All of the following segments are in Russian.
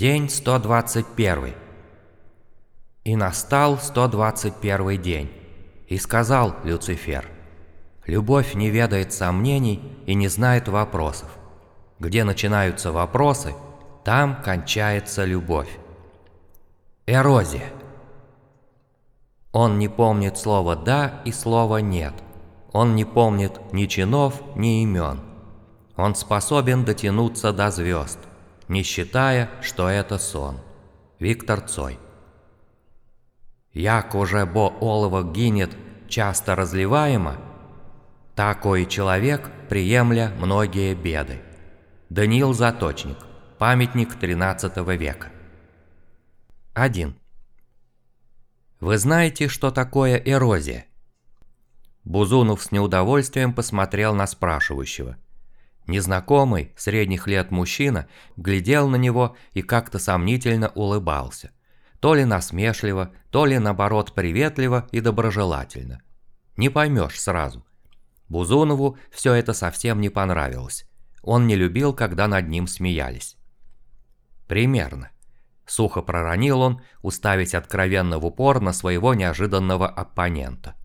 День 121. И настал 121 день. И сказал Люцифер, «Любовь не ведает сомнений и не знает вопросов. Где начинаются вопросы, там кончается любовь». Эрозия. Он не помнит слова «да» и слова «нет». Он не помнит ни чинов, ни имен. Он способен дотянуться до звезд, не считая, что это сон. Виктор Цой. Як уже бо олово гинет часто разливаемо, такой человек, приемля многие беды. Даниил Заточник. Памятник XIII века. 1. Вы знаете, что такое эрозия? Бузунов с неудовольствием посмотрел на спрашивающего. Незнакомый, средних лет мужчина, глядел на него и как-то сомнительно улыбался. То ли насмешливо, то ли наоборот приветливо и доброжелательно. Не поймешь сразу. Бузунову все это совсем не понравилось. Он не любил, когда над ним смеялись. Примерно. Сухо проронил он, уставить откровенно в упор на своего неожиданного оппонента.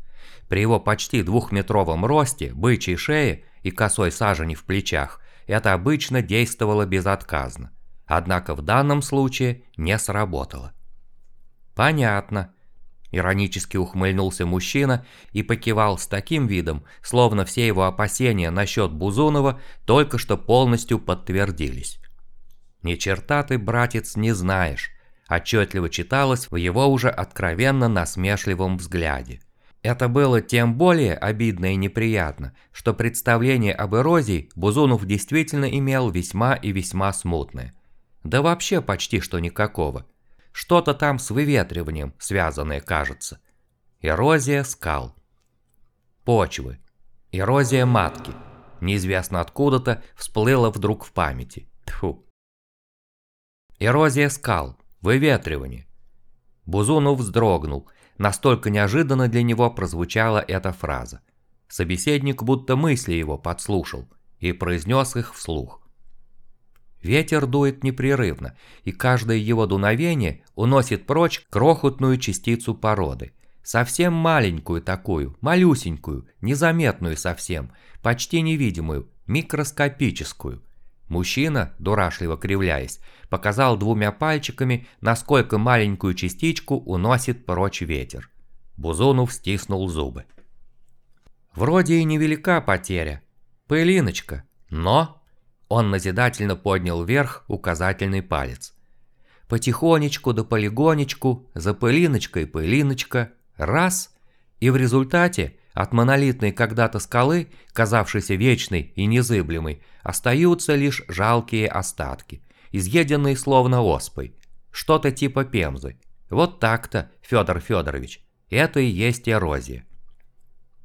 При его почти двухметровом росте, бычьей шее и косой сажени в плечах, это обычно действовало безотказно. Однако в данном случае не сработало. «Понятно», – иронически ухмыльнулся мужчина и покивал с таким видом, словно все его опасения насчет Бузунова только что полностью подтвердились. «Ни черта ты, братец, не знаешь», – отчетливо читалось в его уже откровенно насмешливом взгляде. Это было тем более обидно и неприятно, что представление об эрозии Бузунов действительно имел весьма и весьма смутное. Да вообще почти что никакого. Что-то там с выветриванием связанное кажется. Эрозия скал. Почвы. Эрозия матки. Неизвестно откуда-то всплыла вдруг в памяти. Тьфу. Эрозия скал. Выветривание. Бузунов вздрогнул Настолько неожиданно для него прозвучала эта фраза. Собеседник будто мысли его подслушал и произнес их вслух. Ветер дует непрерывно, и каждое его дуновение уносит прочь крохотную частицу породы. Совсем маленькую такую, малюсенькую, незаметную совсем, почти невидимую, микроскопическую. Мужчина, дурашливо кривляясь, показал двумя пальчиками, насколько маленькую частичку уносит прочь ветер. Бузунов стиснул зубы. Вроде и невелика потеря. Пылиночка. Но... Он назидательно поднял вверх указательный палец. Потихонечку да полигонечку, за пылиночкой пылиночка, раз, и в результате от монолитной когда-то скалы, казавшейся вечной и незыблемой, остаются лишь жалкие остатки, изъеденные словно оспой. Что-то типа пемзы. Вот так-то, Федор Федорович. Это и есть эрозия.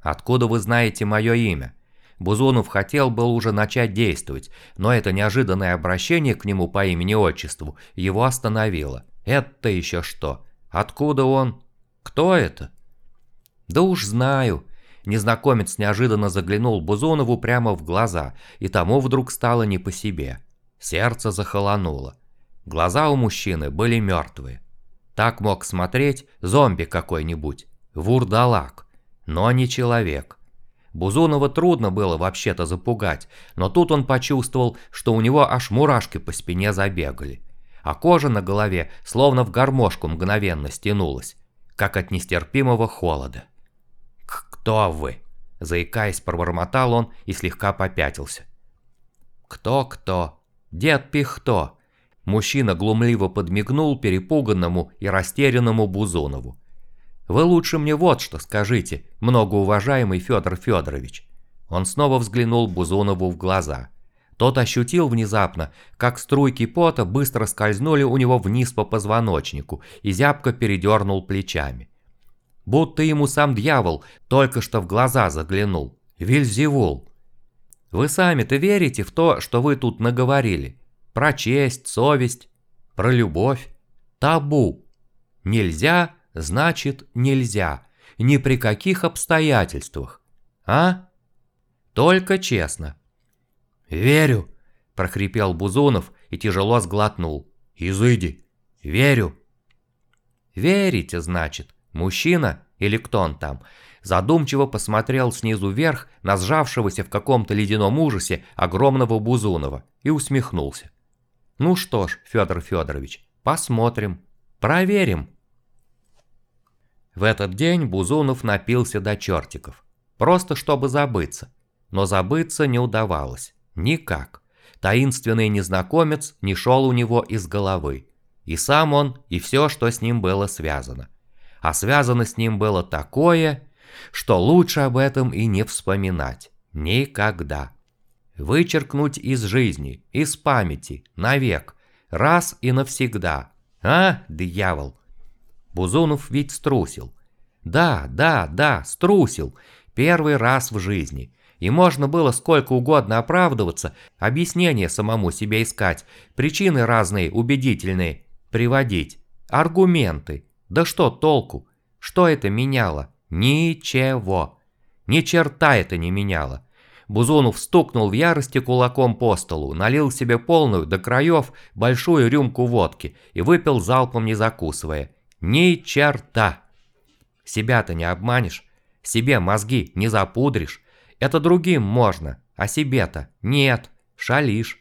Откуда вы знаете мое имя? Бузунов хотел был уже начать действовать, но это неожиданное обращение к нему по имени-отчеству его остановило. Это еще что? Откуда он? Кто это? Да уж знаю, Незнакомец неожиданно заглянул Бузонову прямо в глаза, и тому вдруг стало не по себе. Сердце захолонуло. Глаза у мужчины были мертвые. Так мог смотреть зомби какой-нибудь, вурдалак, но не человек. Бузунова трудно было вообще-то запугать, но тут он почувствовал, что у него аж мурашки по спине забегали, а кожа на голове словно в гармошку мгновенно стянулась, как от нестерпимого холода. «Кто вы?» Заикаясь, пробормотал он и слегка попятился. «Кто-кто? Дед Пихто!» Мужчина глумливо подмигнул перепуганному и растерянному Бузонову. «Вы лучше мне вот что скажите, многоуважаемый Федор Федорович». Он снова взглянул Бузонову в глаза. Тот ощутил внезапно, как струйки пота быстро скользнули у него вниз по позвоночнику и зябко передернул плечами. Будто ему сам дьявол только что в глаза заглянул. Вильзевул. Вы сами-то верите в то, что вы тут наговорили? Про честь, совесть, про любовь. Табу. Нельзя, значит нельзя. Ни при каких обстоятельствах. А? Только честно. Верю, прохрипел Бузунов и тяжело сглотнул. Изыди. Верю. Верите, значит, мужчина или кто он там? Задумчиво посмотрел снизу вверх на сжавшегося в каком-то ледяном ужасе огромного Бузунова и усмехнулся. Ну что ж, Федор Федорович, посмотрим, проверим. В этот день Бузунов напился до чертиков, просто чтобы забыться. Но забыться не удавалось, никак. Таинственный незнакомец не шел у него из головы. И сам он, и все, что с ним было связано. А связано с ним было такое, что лучше об этом и не вспоминать. Никогда. Вычеркнуть из жизни, из памяти, навек, раз и навсегда. А, дьявол? Бузунов ведь струсил. Да, да, да, струсил. Первый раз в жизни. И можно было сколько угодно оправдываться, объяснения самому себе искать, причины разные, убедительные, приводить, аргументы. Да что толку? Что это меняло? Ничего. Ни черта это не меняло. Бузунов стукнул в ярости кулаком по столу, налил себе полную до краев большую рюмку водки и выпил залпом не закусывая. Ни черта. Себя-то не обманешь, себе мозги не запудришь, это другим можно, а себе-то нет, шалишь.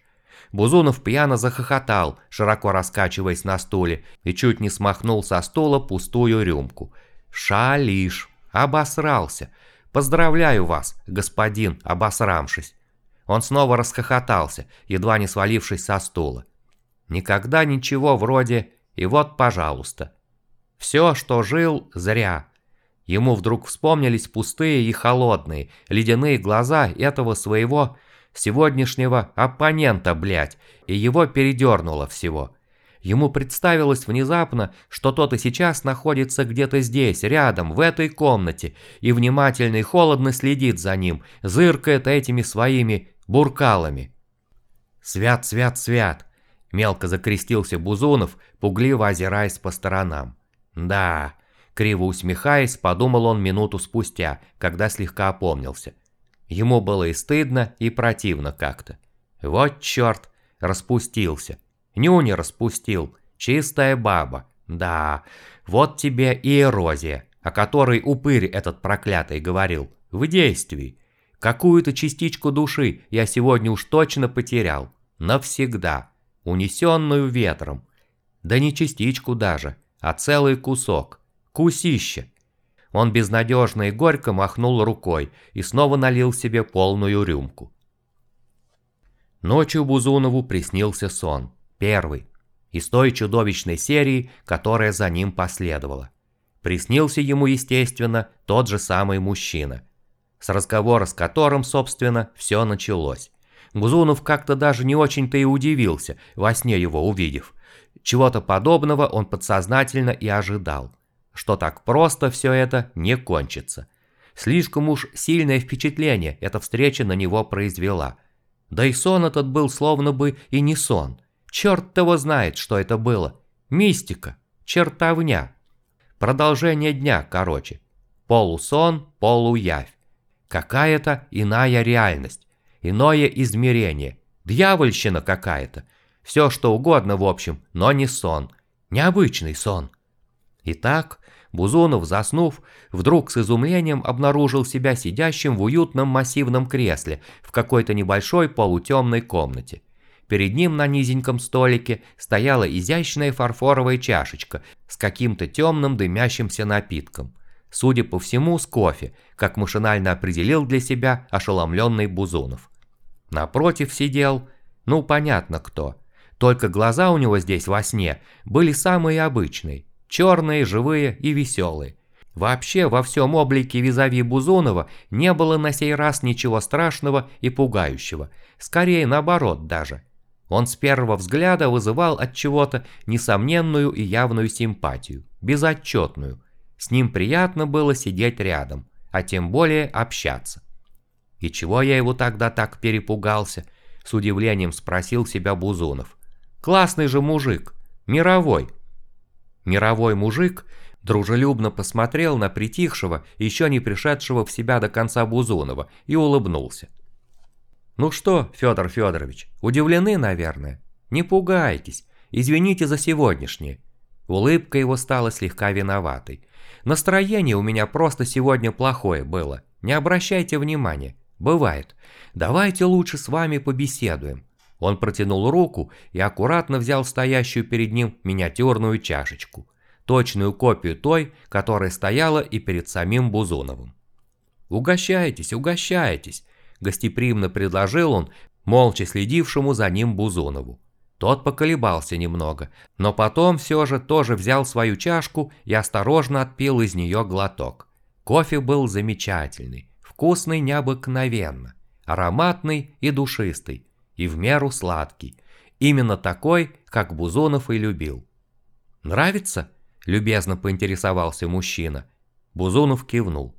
Бузунов пьяно захохотал, широко раскачиваясь на стуле, и чуть не смахнул со стула пустую рюмку. «Шалишь! Обосрался! Поздравляю вас, господин, обосрамшись!» Он снова расхохотался, едва не свалившись со стула. Никогда ничего вроде «и вот, пожалуйста». Все, что жил, зря. Ему вдруг вспомнились пустые и холодные, ледяные глаза этого своего сегодняшнего оппонента, блядь, и его передернуло всего. Ему представилось внезапно, что тот и сейчас находится где-то здесь, рядом, в этой комнате, и внимательно и холодно следит за ним, зыркает этими своими буркалами. «Свят, свят, свят!» – мелко закрестился Бузунов, пугливо озираясь по сторонам. «Да, Криво усмехаясь, подумал он минуту спустя, когда слегка опомнился. Ему было и стыдно, и противно как-то. Вот черт, распустился. Нюни распустил, чистая баба. Да, вот тебе и эрозия, о которой упырь этот проклятый говорил, в действии. Какую-то частичку души я сегодня уж точно потерял. Навсегда. Унесенную ветром. Да не частичку даже, а целый кусок. Кусище. Он безнадежно и горько махнул рукой и снова налил себе полную рюмку. Ночью Бузунову приснился сон. Первый. Из той чудовищной серии, которая за ним последовала. Приснился ему, естественно, тот же самый мужчина. С разговора с которым, собственно, все началось. Бузунов как-то даже не очень-то и удивился, во сне его увидев. Чего-то подобного он подсознательно и ожидал что так просто все это не кончится. Слишком уж сильное впечатление эта встреча на него произвела. Да и сон этот был словно бы и не сон. Черт его знает, что это было. Мистика, чертовня. Продолжение дня, короче. Полусон, полуявь. Какая-то иная реальность, иное измерение. Дьявольщина какая-то. Все что угодно в общем, но не сон. Необычный сон. Итак, Бузунов, заснув, вдруг с изумлением обнаружил себя сидящим в уютном массивном кресле в какой-то небольшой полутемной комнате. Перед ним на низеньком столике стояла изящная фарфоровая чашечка с каким-то темным дымящимся напитком. Судя по всему, с кофе, как машинально определил для себя ошеломленный Бузунов. Напротив сидел, ну понятно кто, только глаза у него здесь во сне были самые обычные, черные, живые и веселые. Вообще во всем облике визави Бузунова не было на сей раз ничего страшного и пугающего, скорее наоборот даже. Он с первого взгляда вызывал от чего-то несомненную и явную симпатию, безотчетную. С ним приятно было сидеть рядом, а тем более общаться. И чего я его тогда так перепугался? С удивлением спросил себя Бузунов. Классный же мужик, мировой, Мировой мужик дружелюбно посмотрел на притихшего, еще не пришедшего в себя до конца Бузунова, и улыбнулся. «Ну что, Федор Федорович, удивлены, наверное? Не пугайтесь, Извините за сегодняшнее». Улыбка его стала слегка виноватой. «Настроение у меня просто сегодня плохое было. Не обращайте внимания. Бывает. Давайте лучше с вами побеседуем». Он протянул руку и аккуратно взял стоящую перед ним миниатюрную чашечку. Точную копию той, которая стояла и перед самим Бузуновым. «Угощайтесь, угощайтесь», – гостеприимно предложил он, молча следившему за ним Бузунову. Тот поколебался немного, но потом все же тоже взял свою чашку и осторожно отпил из нее глоток. Кофе был замечательный, вкусный необыкновенно, ароматный и душистый, и в меру сладкий. Именно такой, как Бузунов и любил. «Нравится?» – любезно поинтересовался мужчина. Бузунов кивнул.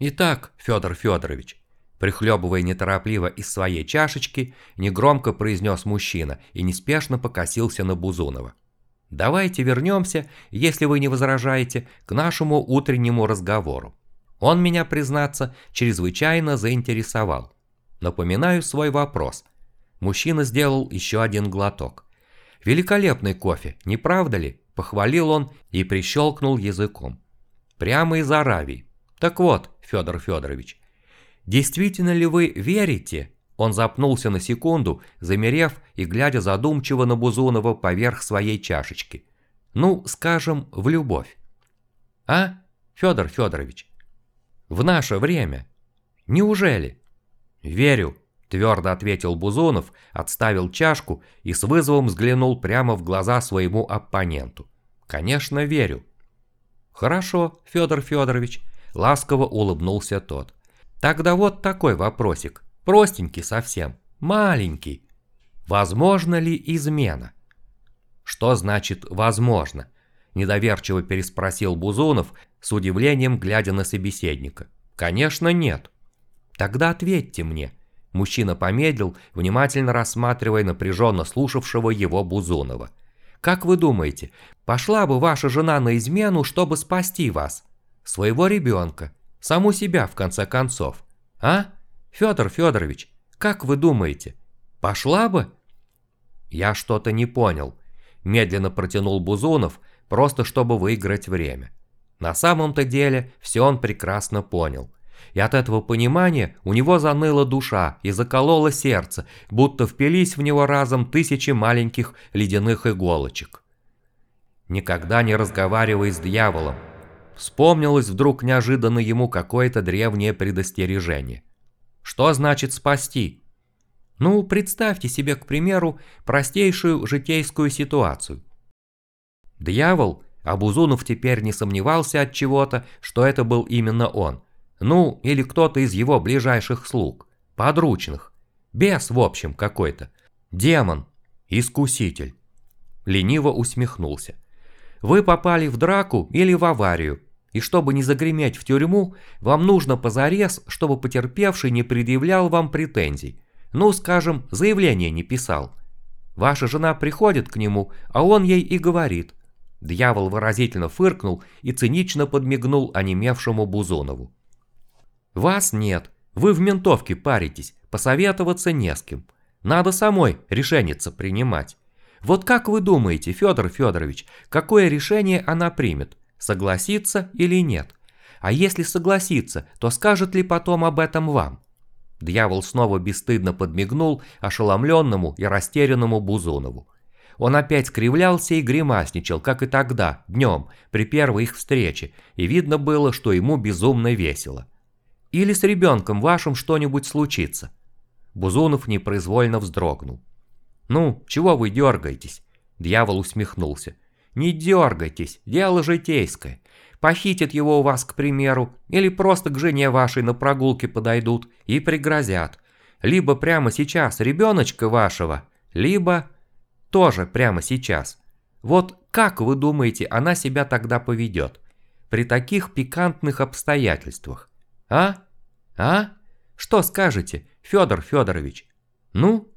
«Итак, Федор Федорович», прихлебывая неторопливо из своей чашечки, негромко произнес мужчина и неспешно покосился на Бузунова. «Давайте вернемся, если вы не возражаете, к нашему утреннему разговору. Он меня, признаться, чрезвычайно заинтересовал. Напоминаю свой вопрос. Мужчина сделал еще один глоток. «Великолепный кофе, не правда ли?» – похвалил он и прищелкнул языком. «Прямо из Аравии. Так вот, Федор Федорович, действительно ли вы верите?» Он запнулся на секунду, замерев и глядя задумчиво на Бузунова поверх своей чашечки. «Ну, скажем, в любовь». «А, Федор Федорович?» «В наше время. Неужели?» «Верю», – твердо ответил Бузунов, отставил чашку и с вызовом взглянул прямо в глаза своему оппоненту. «Конечно, верю». «Хорошо, Федор Федорович», – ласково улыбнулся тот. «Тогда вот такой вопросик, простенький совсем, маленький. Возможно ли измена?» «Что значит «возможно»?» – недоверчиво переспросил Бузунов, с удивлением глядя на собеседника. «Конечно, нет». Тогда ответьте мне. Мужчина помедлил, внимательно рассматривая напряженно слушавшего его Бузунова. Как вы думаете, пошла бы ваша жена на измену, чтобы спасти вас? Своего ребенка, саму себя в конце концов. А? Федор Федорович, как вы думаете, пошла бы? Я что-то не понял. Медленно протянул Бузунов, просто чтобы выиграть время. На самом-то деле все он прекрасно понял – и от этого понимания у него заныла душа и закололо сердце, будто впились в него разом тысячи маленьких ледяных иголочек. Никогда не разговаривай с дьяволом. Вспомнилось вдруг неожиданно ему какое-то древнее предостережение. Что значит спасти? Ну, представьте себе, к примеру, простейшую житейскую ситуацию. Дьявол, а Бузунов теперь не сомневался от чего-то, что это был именно он – ну, или кто-то из его ближайших слуг, подручных. Бес, в общем, какой-то. Демон. Искуситель. Лениво усмехнулся. Вы попали в драку или в аварию, и чтобы не загреметь в тюрьму, вам нужно позарез, чтобы потерпевший не предъявлял вам претензий. Ну, скажем, заявление не писал. Ваша жена приходит к нему, а он ей и говорит. Дьявол выразительно фыркнул и цинично подмигнул онемевшему Бузунову. Вас нет, вы в ментовке паритесь, посоветоваться не с кем. Надо самой решениться принимать. Вот как вы думаете, Федор Федорович, какое решение она примет? Согласиться или нет? А если согласится, то скажет ли потом об этом вам? Дьявол снова бесстыдно подмигнул ошеломленному и растерянному Бузунову. Он опять скривлялся и гримасничал, как и тогда, днем, при первой их встрече, и видно было, что ему безумно весело. Или с ребенком вашим что-нибудь случится?» Бузунов непроизвольно вздрогнул. «Ну, чего вы дергаетесь?» Дьявол усмехнулся. «Не дергайтесь, дело житейское. Похитят его у вас, к примеру, или просто к жене вашей на прогулке подойдут и пригрозят. Либо прямо сейчас ребеночка вашего, либо тоже прямо сейчас. Вот как вы думаете, она себя тогда поведет? При таких пикантных обстоятельствах. А? А? Что скажете, Федор Федорович? Ну?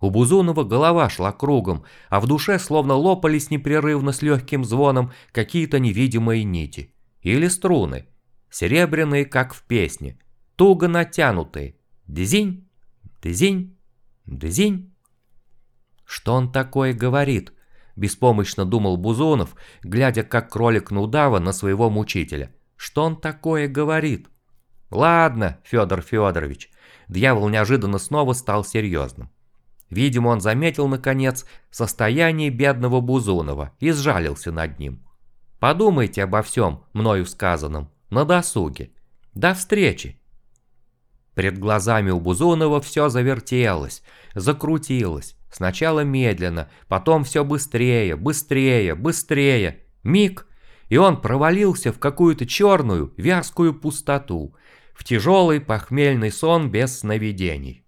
У Бузунова голова шла кругом, а в душе словно лопались непрерывно с легким звоном какие-то невидимые нити. Или струны. Серебряные, как в песне. Туго натянутые. Дизинь, дизинь, дизинь. Что он такое говорит? Беспомощно думал Бузунов, глядя как кролик на удава на своего мучителя. Что он такое говорит? Ладно, Федор Федорович. Дьявол неожиданно снова стал серьезным. Видимо, он заметил, наконец, состояние бедного Бузунова и сжалился над ним. Подумайте обо всем, мною сказанном, на досуге. До встречи! Перед глазами у Бузунова все завертелось, закрутилось. Сначала медленно, потом все быстрее, быстрее, быстрее. Миг, и он провалился в какую-то черную, вязкую пустоту, в тяжелый похмельный сон без сновидений.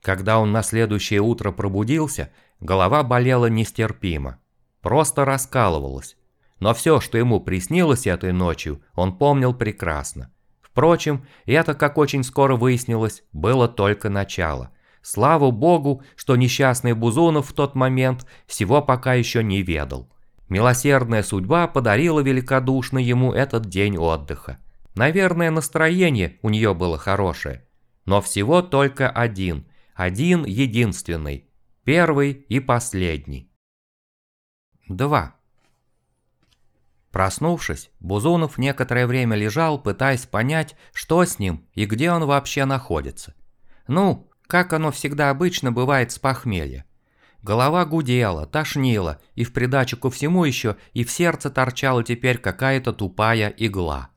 Когда он на следующее утро пробудился, голова болела нестерпимо, просто раскалывалась. Но все, что ему приснилось этой ночью, он помнил прекрасно. Впрочем, это, как очень скоро выяснилось, было только начало. Слава богу, что несчастный Бузунов в тот момент всего пока еще не ведал. Милосердная судьба подарила великодушно ему этот день отдыха. Наверное, настроение у нее было хорошее. Но всего только один, один единственный, первый и последний. 2. Проснувшись, Бузунов некоторое время лежал, пытаясь понять, что с ним и где он вообще находится. Ну, как оно всегда обычно бывает с похмелья. Голова гудела, тошнила, и в придачу ко всему еще и в сердце торчала теперь какая-то тупая игла.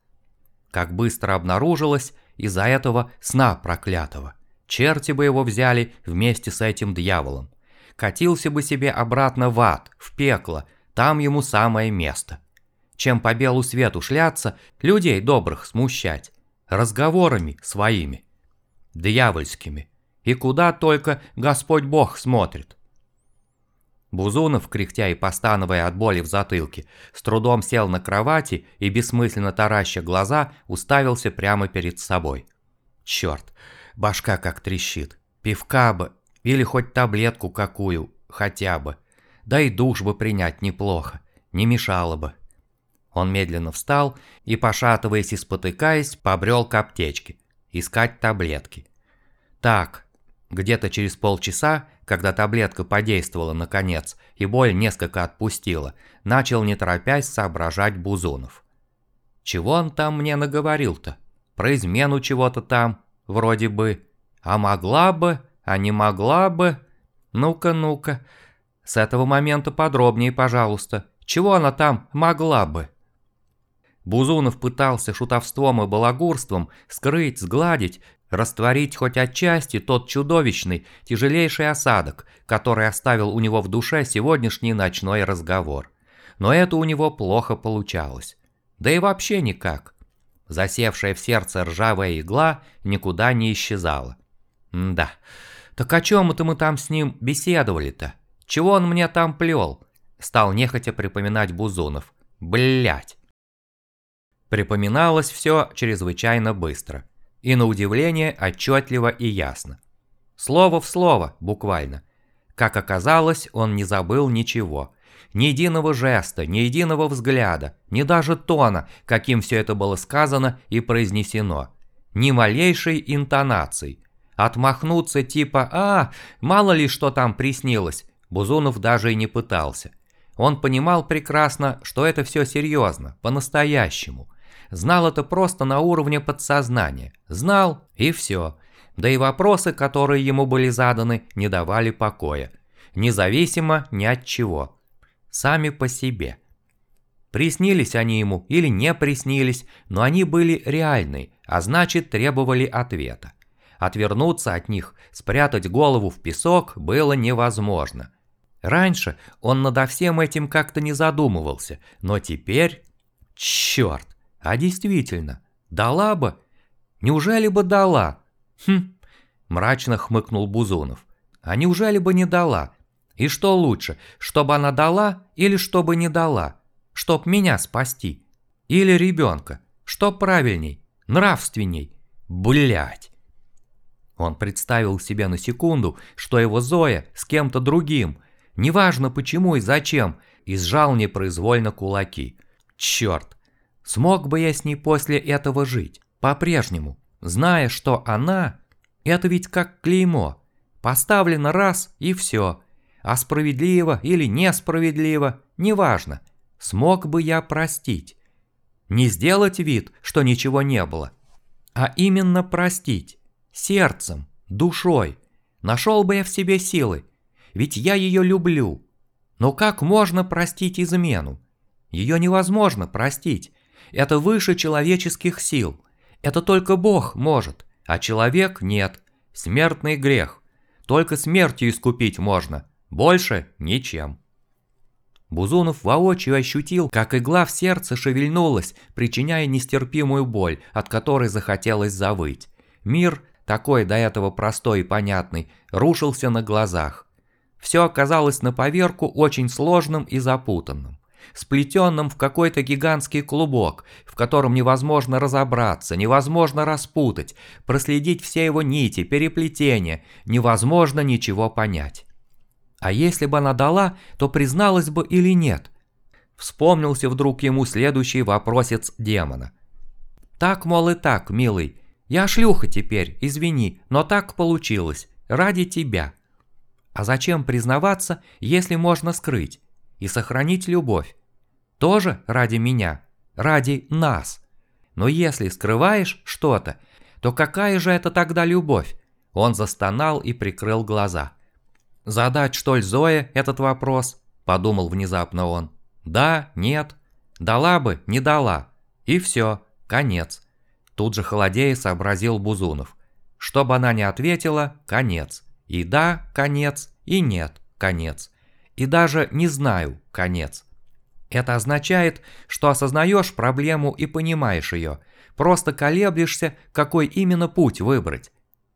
Как быстро обнаружилось, из-за этого сна проклятого. Черти бы его взяли вместе с этим дьяволом. Катился бы себе обратно в ад, в пекло, там ему самое место чем по белу свету шляться, людей добрых смущать, разговорами своими, дьявольскими, и куда только Господь Бог смотрит. Бузунов, кряхтя и постановая от боли в затылке, с трудом сел на кровати и, бессмысленно тараща глаза, уставился прямо перед собой. Черт, башка как трещит. Пивка бы, или хоть таблетку какую, хотя бы. Да и душ бы принять неплохо, не мешало бы. Он медленно встал и, пошатываясь и спотыкаясь, побрел к аптечке. Искать таблетки. Так, где-то через полчаса, когда таблетка подействовала наконец и боль несколько отпустила, начал не торопясь соображать Бузунов. Чего он там мне наговорил-то? Про измену чего-то там, вроде бы. А могла бы, а не могла бы. Ну-ка, ну-ка. С этого момента подробнее, пожалуйста. Чего она там могла бы? Бузунов пытался шутовством и балагурством скрыть, сгладить, растворить хоть отчасти тот чудовищный, тяжелейший осадок, который оставил у него в душе сегодняшний ночной разговор. Но это у него плохо получалось. Да и вообще никак. Засевшая в сердце ржавая игла никуда не исчезала. Да, так о чем это мы там с ним беседовали-то? Чего он мне там плел? Стал нехотя припоминать Бузунов. Блять. Припоминалось все чрезвычайно быстро. И на удивление отчетливо и ясно. Слово в слово, буквально. Как оказалось, он не забыл ничего. Ни единого жеста, ни единого взгляда, ни даже тона, каким все это было сказано и произнесено. Ни малейшей интонации. Отмахнуться типа «А, мало ли что там приснилось», Бузунов даже и не пытался. Он понимал прекрасно, что это все серьезно, по-настоящему – Знал это просто на уровне подсознания. Знал и все. Да и вопросы, которые ему были заданы, не давали покоя. Независимо ни от чего. Сами по себе. Приснились они ему или не приснились, но они были реальны, а значит требовали ответа. Отвернуться от них, спрятать голову в песок было невозможно. Раньше он надо всем этим как-то не задумывался, но теперь... Черт! А действительно, дала бы? Неужели бы дала? Хм, мрачно хмыкнул Бузунов. А неужели бы не дала? И что лучше, чтобы она дала или чтобы не дала? Чтоб меня спасти? Или ребенка? Что правильней? Нравственней? Блять! Он представил себе на секунду, что его Зоя с кем-то другим, неважно почему и зачем, и сжал непроизвольно кулаки. Черт, Смог бы я с ней после этого жить, по-прежнему, зная, что она – это ведь как клеймо, поставлено раз и все, а справедливо или несправедливо, неважно. Смог бы я простить. Не сделать вид, что ничего не было, а именно простить. Сердцем, душой. Нашел бы я в себе силы, ведь я ее люблю. Но как можно простить измену? Ее невозможно простить. Это выше человеческих сил. Это только Бог может, а человек нет. Смертный грех. Только смертью искупить можно, больше ничем. Бузунов воочию ощутил, как игла в сердце шевельнулась, причиняя нестерпимую боль, от которой захотелось завыть. Мир, такой до этого простой и понятный, рушился на глазах. Все оказалось на поверку очень сложным и запутанным сплетенным в какой-то гигантский клубок, в котором невозможно разобраться, невозможно распутать, проследить все его нити, переплетения, невозможно ничего понять. А если бы она дала, то призналась бы или нет? Вспомнился вдруг ему следующий вопросец демона. «Так, мол, и так, милый. Я шлюха теперь, извини, но так получилось. Ради тебя». А зачем признаваться, если можно скрыть? И сохранить любовь? Тоже ради меня, ради нас. Но если скрываешь что-то, то какая же это тогда любовь? Он застонал и прикрыл глаза. Задать что ли Зое этот вопрос? Подумал внезапно он. Да, нет. Дала бы, не дала. И все, конец. Тут же холодея сообразил Бузунов. Чтобы она не ответила, конец. И да, конец, и нет, конец. И даже не знаю, конец. Это означает, что осознаешь проблему и понимаешь ее, просто колеблешься, какой именно путь выбрать.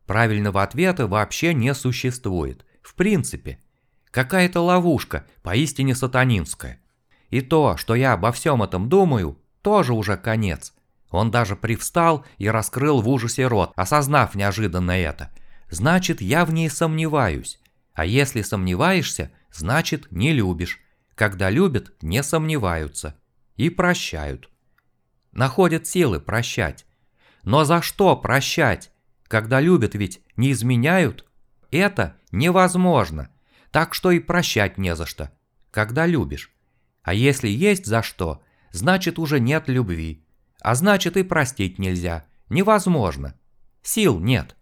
Правильного ответа вообще не существует. В принципе. Какая-то ловушка, поистине сатанинская. И то, что я обо всем этом думаю, тоже уже конец. Он даже привстал и раскрыл в ужасе рот, осознав неожиданно это. Значит, я в ней сомневаюсь. А если сомневаешься, значит, не любишь. Когда любят, не сомневаются. И прощают. Находят силы прощать. Но за что прощать? Когда любят ведь не изменяют? Это невозможно. Так что и прощать не за что. Когда любишь. А если есть за что, значит уже нет любви. А значит и простить нельзя. Невозможно. Сил нет.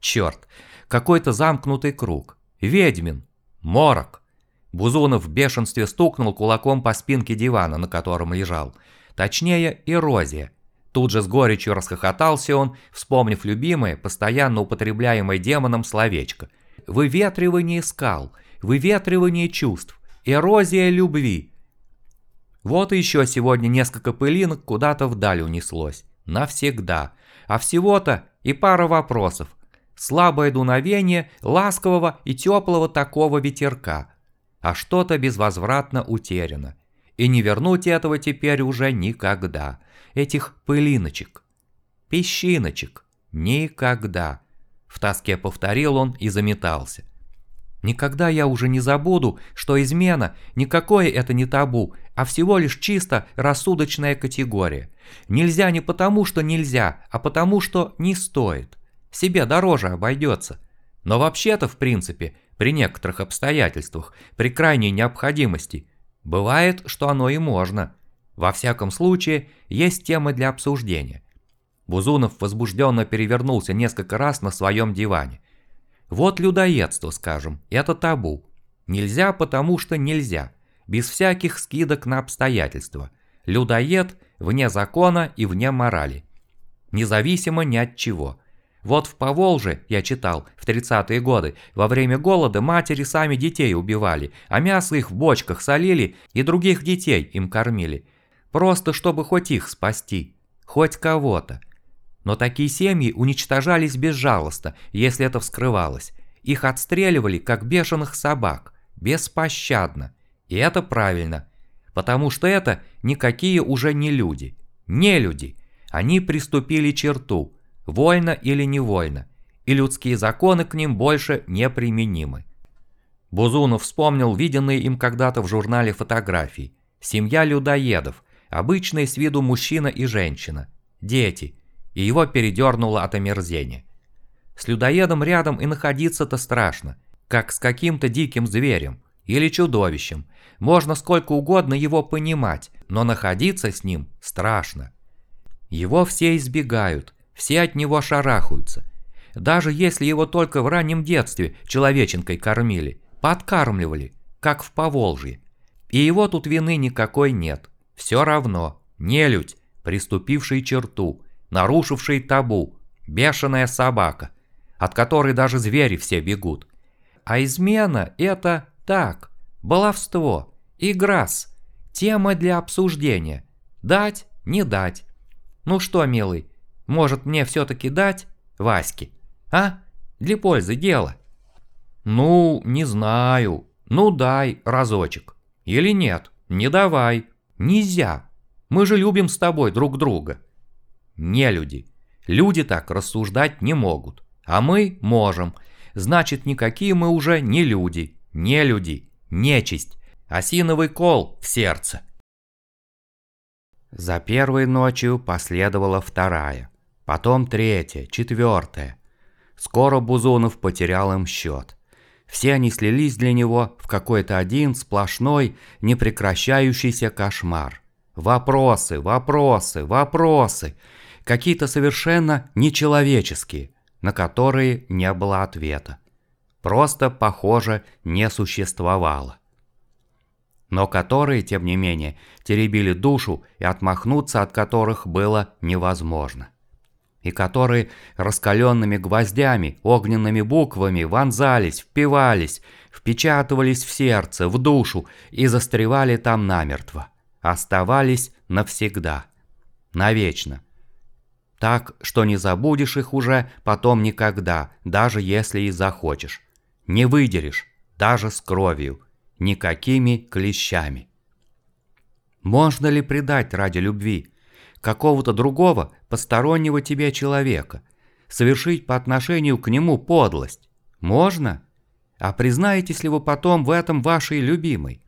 Черт, какой-то замкнутый круг. Ведьмин. Морок. Бузунов в бешенстве стукнул кулаком по спинке дивана, на котором лежал. Точнее, эрозия. Тут же с горечью расхохотался он, вспомнив любимое, постоянно употребляемое демоном словечко. Выветривание скал, выветривание чувств, эрозия любви. Вот и еще сегодня несколько пылинок куда-то вдаль унеслось. Навсегда. А всего-то и пара вопросов. Слабое дуновение ласкового и теплого такого ветерка – а что-то безвозвратно утеряно. И не вернуть этого теперь уже никогда. Этих пылиночек, песчиночек, никогда. В тоске повторил он и заметался. Никогда я уже не забуду, что измена никакое это не табу, а всего лишь чисто рассудочная категория. Нельзя не потому, что нельзя, а потому, что не стоит. Себе дороже обойдется. Но вообще-то, в принципе, при некоторых обстоятельствах, при крайней необходимости. Бывает, что оно и можно. Во всяком случае, есть темы для обсуждения. Бузунов возбужденно перевернулся несколько раз на своем диване. Вот людоедство, скажем, это табу. Нельзя, потому что нельзя. Без всяких скидок на обстоятельства. Людоед вне закона и вне морали. Независимо ни от чего – вот в Поволжье, я читал, в 30-е годы, во время голода матери сами детей убивали, а мясо их в бочках солили и других детей им кормили. Просто чтобы хоть их спасти, хоть кого-то. Но такие семьи уничтожались безжалостно, если это вскрывалось. Их отстреливали, как бешеных собак, беспощадно. И это правильно, потому что это никакие уже не люди. Не люди. Они приступили черту – вольно или невольно, и людские законы к ним больше не применимы. Бузунов вспомнил виденные им когда-то в журнале фотографии. Семья людоедов, обычные с виду мужчина и женщина, дети, и его передернуло от омерзения. С людоедом рядом и находиться-то страшно, как с каким-то диким зверем. или чудовищем. Можно сколько угодно его понимать, но находиться с ним страшно. Его все избегают, все от него шарахаются. Даже если его только в раннем детстве человеченкой кормили, подкармливали, как в Поволжье. И его тут вины никакой нет. Все равно, нелюдь, приступивший черту, нарушивший табу, бешеная собака, от которой даже звери все бегут. А измена – это так, баловство, играс, тема для обсуждения. Дать, не дать. Ну что, милый, может мне все-таки дать Ваське? А? Для пользы дела. Ну, не знаю. Ну дай разочек. Или нет, не давай. Нельзя. Мы же любим с тобой друг друга. Не люди. Люди так рассуждать не могут. А мы можем. Значит, никакие мы уже не люди. Не люди. Нечисть. Осиновый кол в сердце. За первой ночью последовала вторая. Потом третья, четвертая. Скоро Бузунов потерял им счет. Все они слились для него в какой-то один сплошной, непрекращающийся кошмар. Вопросы, вопросы, вопросы. Какие-то совершенно нечеловеческие, на которые не было ответа. Просто, похоже, не существовало. Но которые, тем не менее, теребили душу и отмахнуться от которых было невозможно и которые раскаленными гвоздями, огненными буквами вонзались, впивались, впечатывались в сердце, в душу и застревали там намертво. Оставались навсегда, навечно. Так, что не забудешь их уже потом никогда, даже если и захочешь. Не выдерешь, даже с кровью, никакими клещами. Можно ли предать ради любви? Какого-то другого, постороннего тебе человека, совершить по отношению к нему подлость. Можно? А признаетесь ли вы потом в этом вашей любимой?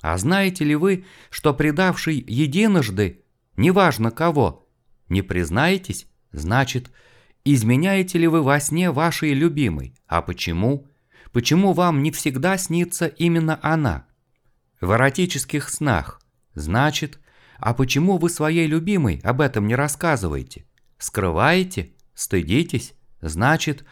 А знаете ли вы, что предавший единожды, неважно кого, не признаетесь, значит, изменяете ли вы во сне вашей любимой? А почему? Почему вам не всегда снится именно она? В эротических снах, значит, а почему вы своей любимой об этом не рассказываете? Скрываете? Стыдитесь? Значит...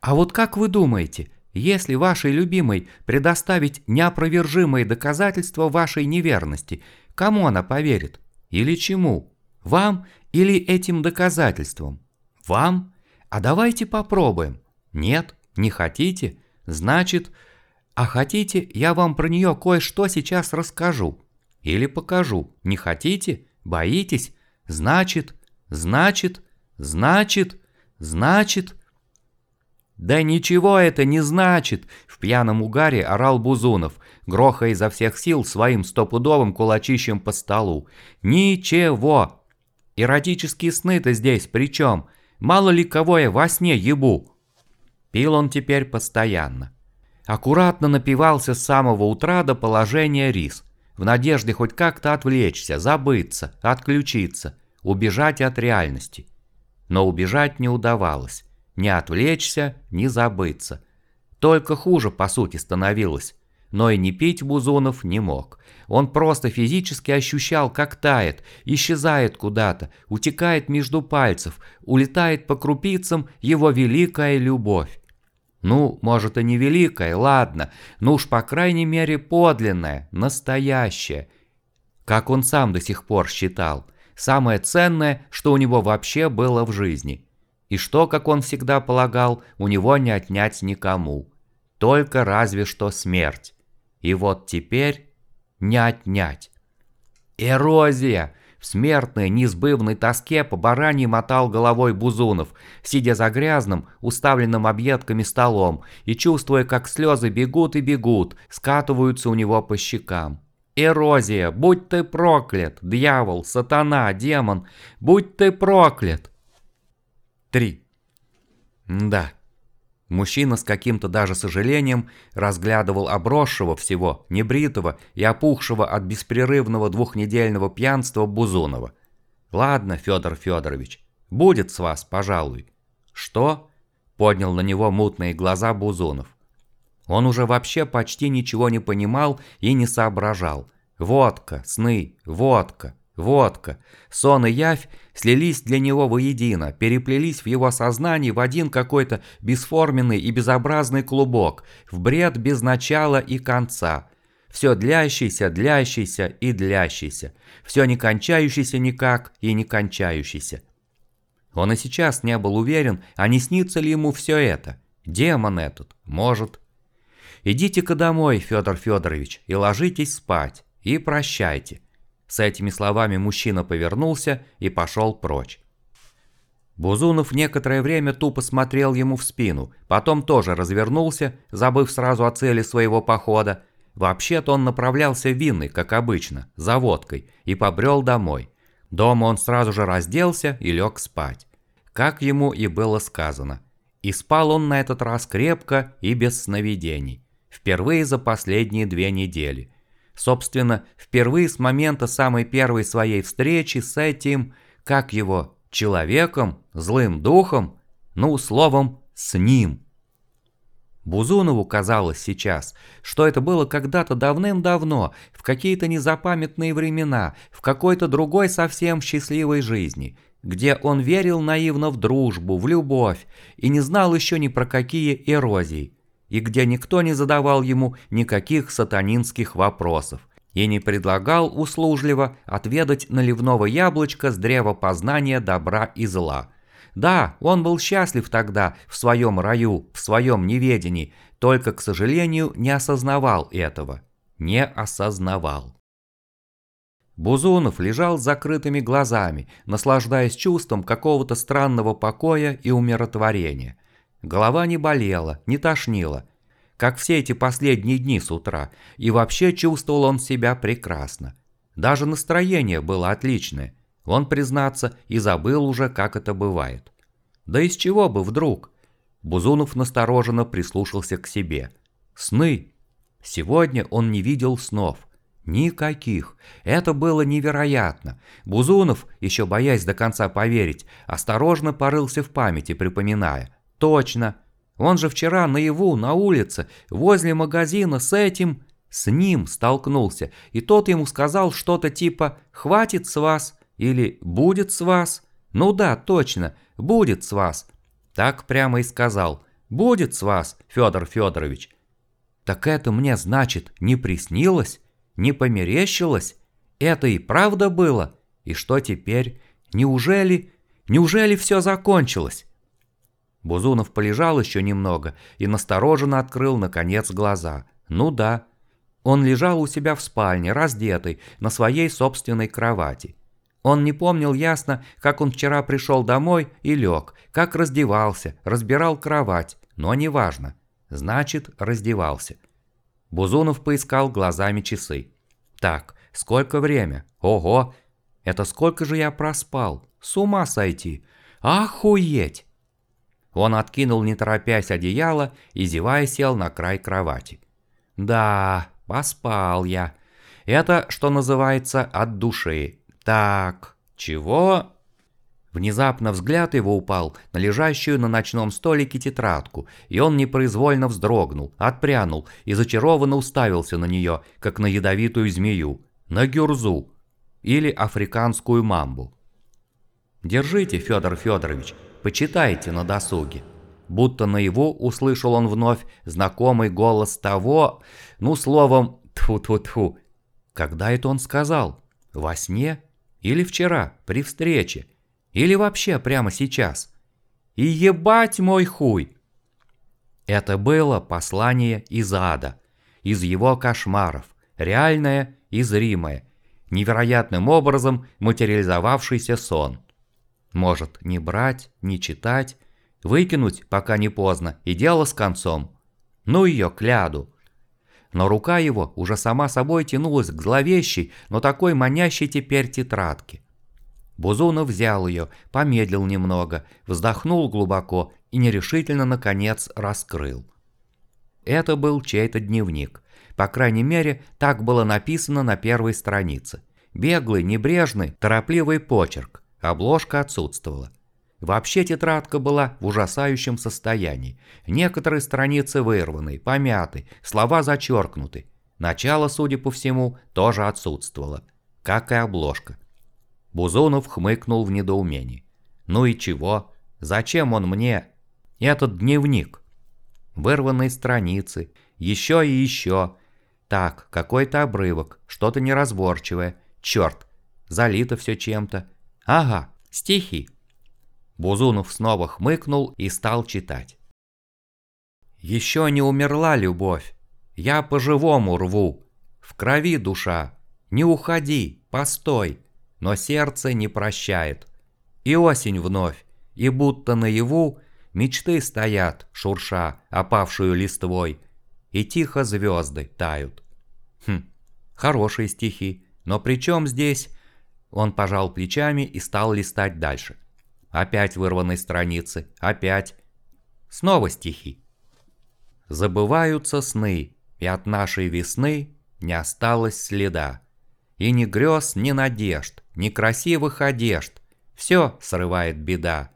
А вот как вы думаете, если вашей любимой предоставить неопровержимые доказательства вашей неверности, кому она поверит? Или чему? Вам или этим доказательствам? Вам? А давайте попробуем. Нет? Не хотите? Значит... А хотите, я вам про нее кое-что сейчас расскажу. Или покажу. Не хотите? Боитесь? Значит, значит, значит, значит... «Да ничего это не значит!» – в пьяном угаре орал Бузунов, грохая изо всех сил своим стопудовым кулачищем по столу. «Ничего! Эротические сны-то здесь при чем? Мало ли кого я во сне ебу!» Пил он теперь постоянно. Аккуратно напивался с самого утра до положения рис – в надежде хоть как-то отвлечься, забыться, отключиться, убежать от реальности. Но убежать не удавалось, ни отвлечься, ни забыться. Только хуже, по сути, становилось. Но и не пить Бузунов не мог. Он просто физически ощущал, как тает, исчезает куда-то, утекает между пальцев, улетает по крупицам его великая любовь. Ну, может и не великая, ладно, но уж по крайней мере подлинная, настоящая. Как он сам до сих пор считал, самое ценное, что у него вообще было в жизни. И что, как он всегда полагал, у него не отнять никому. Только разве что смерть. И вот теперь не отнять. Эрозия! В смертной, неизбывной тоске по бараньи мотал головой Бузунов, сидя за грязным, уставленным объедками столом и чувствуя, как слезы бегут и бегут, скатываются у него по щекам. «Эрозия! Будь ты проклят! Дьявол, сатана, демон! Будь ты проклят!» 3. Да. Мужчина с каким-то даже сожалением разглядывал обросшего всего, небритого и опухшего от беспрерывного двухнедельного пьянства Бузунова. «Ладно, Федор Федорович, будет с вас, пожалуй». «Что?» – поднял на него мутные глаза Бузунов. Он уже вообще почти ничего не понимал и не соображал. Водка, сны, водка, водка. Сон и явь слились для него воедино, переплелись в его сознании в один какой-то бесформенный и безобразный клубок, в бред без начала и конца. Все длящийся, длящийся и длящийся. Все не кончающийся никак и не кончающийся. Он и сейчас не был уверен, а не снится ли ему все это. Демон этот, может. «Идите-ка домой, Федор Федорович, и ложитесь спать, и прощайте». С этими словами мужчина повернулся и пошел прочь. Бузунов некоторое время тупо смотрел ему в спину, потом тоже развернулся, забыв сразу о цели своего похода. Вообще-то он направлялся в винный, как обычно, за водкой, и побрел домой. Дома он сразу же разделся и лег спать. Как ему и было сказано. И спал он на этот раз крепко и без сновидений. Впервые за последние две недели. Собственно, впервые с момента самой первой своей встречи с этим, как его, человеком, злым духом, ну, словом, с ним. Бузунову казалось сейчас, что это было когда-то давным-давно, в какие-то незапамятные времена, в какой-то другой совсем счастливой жизни, где он верил наивно в дружбу, в любовь и не знал еще ни про какие эрозии, и где никто не задавал ему никаких сатанинских вопросов и не предлагал услужливо отведать наливного яблочка с древа познания добра и зла – да, он был счастлив тогда, в своем раю, в своем неведении, только, к сожалению, не осознавал этого. Не осознавал. Бузунов лежал с закрытыми глазами, наслаждаясь чувством какого-то странного покоя и умиротворения. Голова не болела, не тошнила, как все эти последние дни с утра, и вообще чувствовал он себя прекрасно. Даже настроение было отличное – он, признаться, и забыл уже, как это бывает. Да из чего бы вдруг? Бузунов настороженно прислушался к себе. Сны. Сегодня он не видел снов. Никаких. Это было невероятно. Бузунов, еще боясь до конца поверить, осторожно порылся в памяти, припоминая. Точно. Он же вчера наяву, на улице, возле магазина с этим... С ним столкнулся, и тот ему сказал что-то типа «хватит с вас», или «будет с вас». Ну да, точно, будет с вас. Так прямо и сказал. Будет с вас, Федор Федорович. Так это мне, значит, не приснилось? Не померещилось? Это и правда было? И что теперь? Неужели... Неужели все закончилось? Бузунов полежал еще немного и настороженно открыл, наконец, глаза. Ну да. Он лежал у себя в спальне, раздетый, на своей собственной кровати. Он не помнил ясно, как он вчера пришел домой и лег, как раздевался, разбирал кровать, но неважно. Значит, раздевался. Бузунов поискал глазами часы. Так, сколько время? Ого! Это сколько же я проспал? С ума сойти! Охуеть! Он откинул не торопясь одеяло и зевая сел на край кровати. Да, поспал я. Это, что называется, от души. Так, чего? Внезапно взгляд его упал на лежащую на ночном столике тетрадку, и он непроизвольно вздрогнул, отпрянул и зачарованно уставился на нее, как на ядовитую змею, на гюрзу или африканскую мамбу. «Держите, Федор Федорович, почитайте на досуге». Будто на его услышал он вновь знакомый голос того, ну словом, тьфу-тьфу-тьфу. Когда это он сказал? Во сне? Или вчера, при встрече. Или вообще прямо сейчас. И ебать мой хуй! Это было послание из ада, из его кошмаров, реальное и зримое, невероятным образом материализовавшийся сон. Может, не брать, не читать, выкинуть, пока не поздно, и дело с концом. Ну ее кляду но рука его уже сама собой тянулась к зловещей, но такой манящей теперь тетрадке. Бузунов взял ее, помедлил немного, вздохнул глубоко и нерешительно, наконец, раскрыл. Это был чей-то дневник. По крайней мере, так было написано на первой странице. Беглый, небрежный, торопливый почерк. Обложка отсутствовала. Вообще тетрадка была в ужасающем состоянии. Некоторые страницы вырваны, помяты, слова зачеркнуты. Начало, судя по всему, тоже отсутствовало, как и обложка. Бузунов хмыкнул в недоумении. «Ну и чего? Зачем он мне? Этот дневник?» Вырванные страницы, еще и еще. Так, какой-то обрывок, что-то неразборчивое. Черт, залито все чем-то. Ага, стихи. Бузунов снова хмыкнул и стал читать. «Еще не умерла любовь, я по-живому рву, в крови душа, не уходи, постой, но сердце не прощает. И осень вновь, и будто наяву мечты стоят, шурша, опавшую листвой, и тихо звезды тают. Хм, хорошие стихи, но при чем здесь... Он пожал плечами и стал листать дальше. Опять вырванные страницы, опять. Снова стихи. Забываются сны, и от нашей весны не осталось следа. И ни грез, ни надежд, ни красивых одежд. Все срывает беда.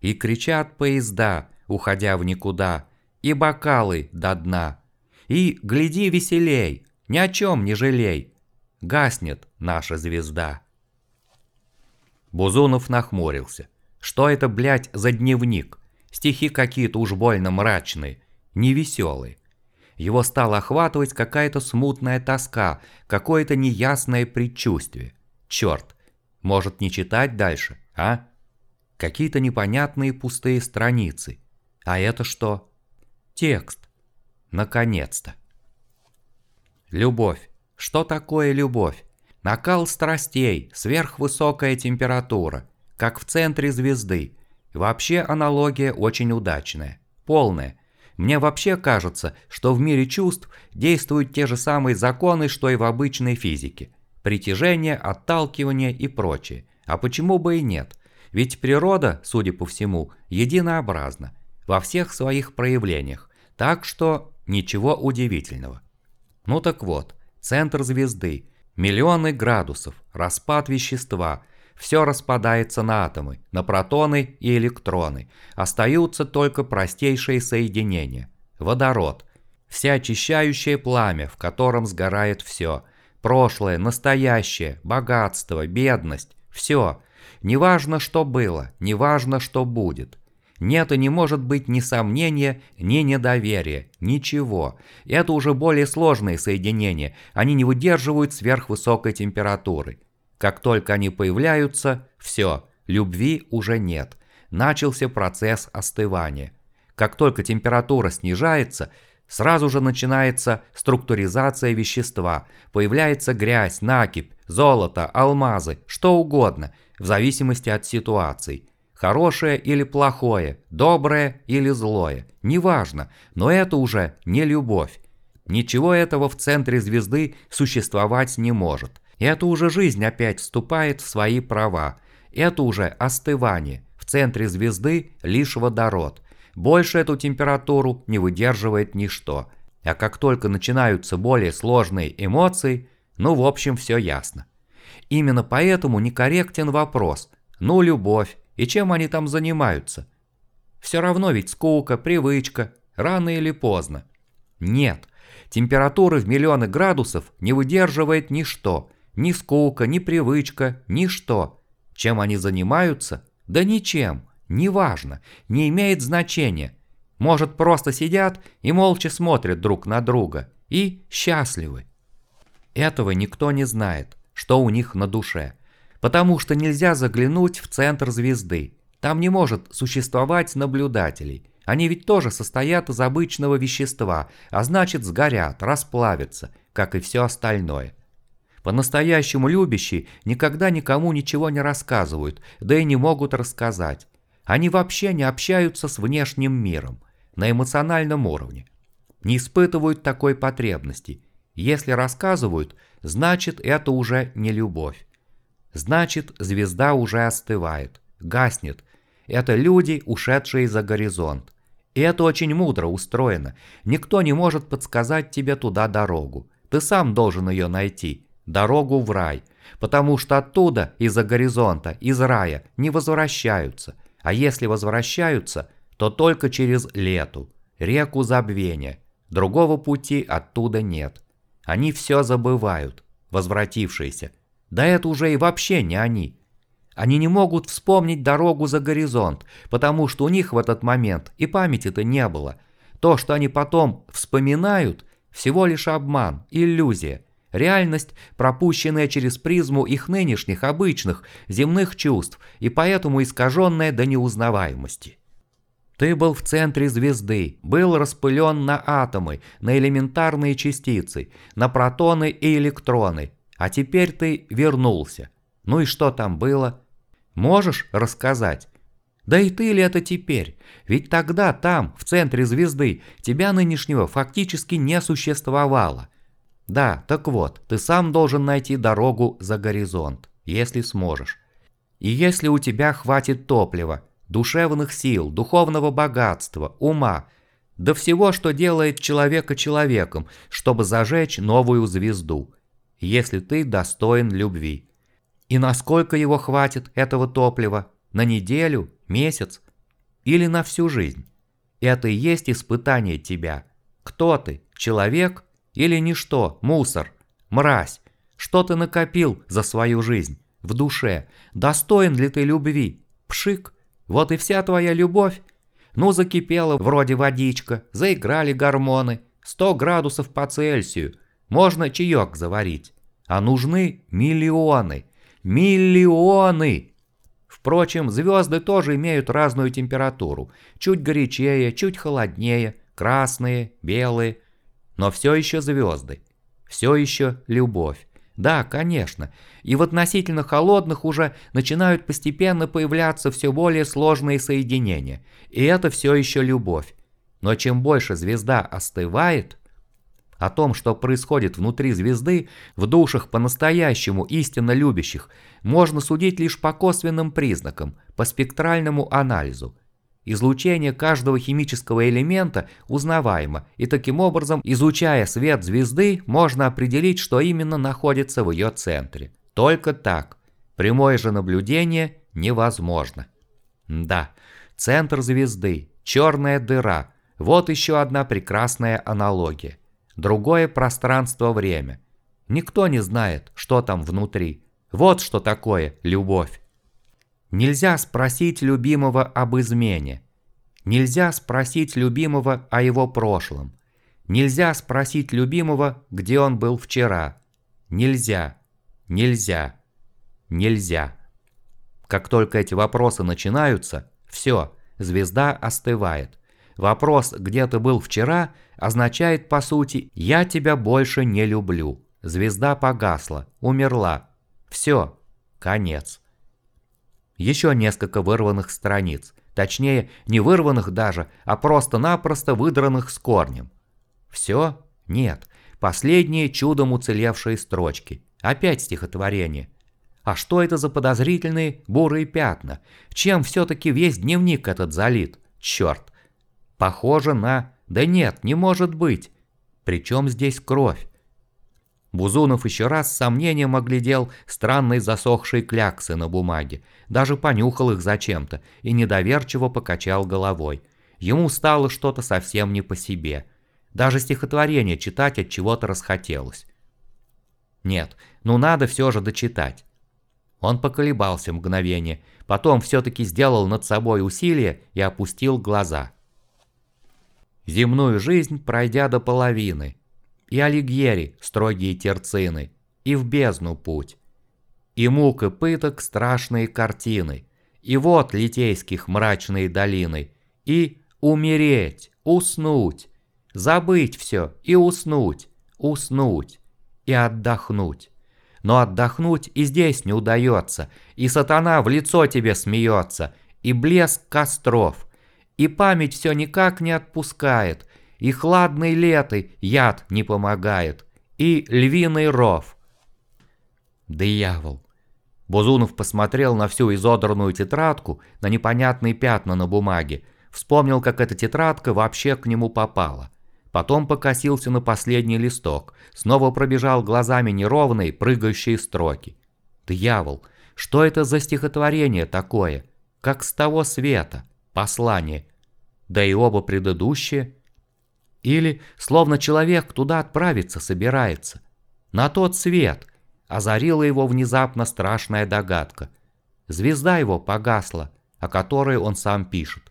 И кричат поезда, уходя в никуда, и бокалы до дна. И гляди веселей, ни о чем не жалей. Гаснет наша звезда. Бузунов нахмурился. Что это, блядь, за дневник? Стихи какие-то уж больно мрачные, невеселые. Его стало охватывать какая-то смутная тоска, какое-то неясное предчувствие. Черт, может не читать дальше, а? Какие-то непонятные пустые страницы. А это что? Текст. Наконец-то. Любовь. Что такое любовь? Накал страстей, сверхвысокая температура, как в центре звезды. Вообще аналогия очень удачная, полная. Мне вообще кажется, что в мире чувств действуют те же самые законы, что и в обычной физике. Притяжение, отталкивание и прочее. А почему бы и нет? Ведь природа, судя по всему, единообразна во всех своих проявлениях, так что ничего удивительного. Ну так вот, центр звезды, миллионы градусов, распад вещества, все распадается на атомы, на протоны и электроны. Остаются только простейшие соединения. Водород. Всеочищающее пламя, в котором сгорает все. Прошлое, настоящее, богатство, бедность. Все. Неважно, что было, неважно, что будет. Нет и не может быть ни сомнения, ни недоверия, ничего. Это уже более сложные соединения, они не выдерживают сверхвысокой температуры. Как только они появляются, все, любви уже нет. Начался процесс остывания. Как только температура снижается, сразу же начинается структуризация вещества, появляется грязь, накипь, золото, алмазы, что угодно, в зависимости от ситуации. Хорошее или плохое, доброе или злое, неважно, но это уже не любовь. Ничего этого в центре звезды существовать не может. Это уже жизнь опять вступает в свои права. Это уже остывание. В центре звезды лишь водород. Больше эту температуру не выдерживает ничто. А как только начинаются более сложные эмоции, ну в общем все ясно. Именно поэтому некорректен вопрос, ну любовь, и чем они там занимаются? Все равно ведь скука, привычка, рано или поздно. Нет, температуры в миллионы градусов не выдерживает ничто – ни скука, ни привычка, ничто. Чем они занимаются? Да ничем. Неважно. Не имеет значения. Может, просто сидят и молча смотрят друг на друга. И счастливы. Этого никто не знает, что у них на душе. Потому что нельзя заглянуть в центр звезды. Там не может существовать наблюдателей. Они ведь тоже состоят из обычного вещества, а значит сгорят, расплавятся, как и все остальное. По-настоящему любящие никогда никому ничего не рассказывают, да и не могут рассказать. Они вообще не общаются с внешним миром, на эмоциональном уровне. Не испытывают такой потребности. Если рассказывают, значит это уже не любовь. Значит звезда уже остывает, гаснет. Это люди, ушедшие за горизонт. И это очень мудро устроено. Никто не может подсказать тебе туда дорогу. Ты сам должен ее найти дорогу в рай, потому что оттуда, из-за горизонта, из рая, не возвращаются. А если возвращаются, то только через лету, реку забвения. Другого пути оттуда нет. Они все забывают, возвратившиеся. Да это уже и вообще не они. Они не могут вспомнить дорогу за горизонт, потому что у них в этот момент и памяти-то не было. То, что они потом вспоминают, всего лишь обман, иллюзия. Реальность, пропущенная через призму их нынешних обычных земных чувств и поэтому искаженная до неузнаваемости. Ты был в центре звезды, был распылен на атомы, на элементарные частицы, на протоны и электроны, а теперь ты вернулся. Ну и что там было? Можешь рассказать? Да и ты ли это теперь? Ведь тогда там, в центре звезды, тебя нынешнего фактически не существовало. Да, так вот, ты сам должен найти дорогу за горизонт, если сможешь. И если у тебя хватит топлива, душевных сил, духовного богатства, ума, да всего, что делает человека человеком, чтобы зажечь новую звезду, если ты достоин любви. И насколько его хватит этого топлива? На неделю, месяц или на всю жизнь? Это и есть испытание тебя. Кто ты, человек или ничто, мусор, мразь? Что ты накопил за свою жизнь, в душе? Достоин ли ты любви? Пшик, вот и вся твоя любовь. Ну, закипела вроде водичка, заиграли гормоны, 100 градусов по Цельсию, можно чаек заварить. А нужны миллионы, миллионы. Впрочем, звезды тоже имеют разную температуру, чуть горячее, чуть холоднее, красные, белые, но все еще звезды, все еще любовь. Да, конечно. И в относительно холодных уже начинают постепенно появляться все более сложные соединения. И это все еще любовь. Но чем больше звезда остывает, о том, что происходит внутри звезды, в душах по-настоящему истинно любящих, можно судить лишь по косвенным признакам, по спектральному анализу. Излучение каждого химического элемента узнаваемо, и таким образом, изучая свет звезды, можно определить, что именно находится в ее центре. Только так. Прямое же наблюдение невозможно. Да, центр звезды, черная дыра. Вот еще одна прекрасная аналогия. Другое пространство-время. Никто не знает, что там внутри. Вот что такое любовь. Нельзя спросить любимого об измене. Нельзя спросить любимого о его прошлом. Нельзя спросить любимого, где он был вчера. Нельзя. Нельзя. Нельзя. Как только эти вопросы начинаются, все, звезда остывает. Вопрос «где ты был вчера» означает по сути «я тебя больше не люблю». Звезда погасла, умерла. Все, конец. Еще несколько вырванных страниц. Точнее, не вырванных даже, а просто-напросто выдранных с корнем. Все? Нет. Последние чудом уцелевшие строчки. Опять стихотворение. А что это за подозрительные бурые пятна? Чем все-таки весь дневник этот залит? Черт. Похоже на... Да нет, не может быть. Причем здесь кровь? Бузунов еще раз с сомнением оглядел странные засохшие кляксы на бумаге, даже понюхал их зачем-то и недоверчиво покачал головой. Ему стало что-то совсем не по себе. Даже стихотворение читать от чего-то расхотелось. Нет, ну надо все же дочитать. Он поколебался мгновение, потом все-таки сделал над собой усилие и опустил глаза. Земную жизнь пройдя до половины – и Алигьери строгие терцины, и в бездну путь. И мук и пыток страшные картины, и вот литейских мрачные долины, и умереть, уснуть, забыть все и уснуть, уснуть и отдохнуть. Но отдохнуть и здесь не удается, и сатана в лицо тебе смеется, и блеск костров, и память все никак не отпускает, и хладный леты яд не помогает, и львиный ров. Дьявол. Бузунов посмотрел на всю изодранную тетрадку, на непонятные пятна на бумаге, вспомнил, как эта тетрадка вообще к нему попала. Потом покосился на последний листок, снова пробежал глазами неровные, прыгающие строки. Дьявол, что это за стихотворение такое? как с того света, послание, да и оба предыдущие. Или, словно человек туда отправиться собирается, на тот свет, озарила его внезапно страшная догадка. Звезда его погасла, о которой он сам пишет.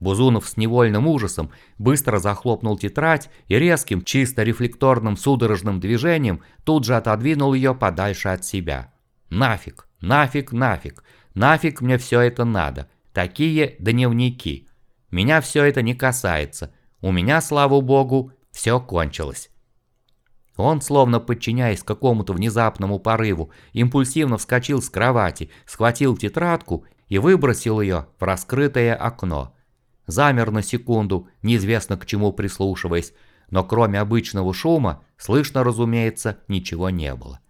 Бузунов с невольным ужасом быстро захлопнул тетрадь и резким, чисто рефлекторным судорожным движением тут же отодвинул ее подальше от себя. «Нафиг, нафиг, нафиг, нафиг мне все это надо. Такие дневники. Меня все это не касается. У меня, слава богу, все кончилось». Он, словно подчиняясь какому-то внезапному порыву, импульсивно вскочил с кровати, схватил тетрадку и выбросил ее в раскрытое окно – замер на секунду, неизвестно к чему прислушиваясь, но кроме обычного шума, слышно, разумеется, ничего не было.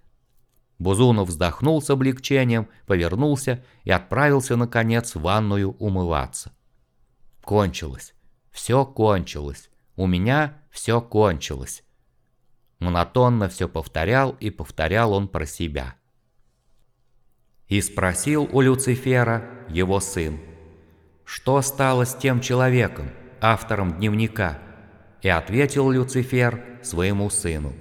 Бузунов вздохнул с облегчением, повернулся и отправился, наконец, в ванную умываться. Кончилось. Все кончилось. У меня все кончилось. Монотонно все повторял и повторял он про себя. И спросил у Люцифера его сын. Что стало с тем человеком, автором дневника? И ответил Люцифер своему сыну.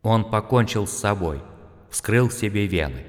Он покончил с собой, вскрыл себе вены.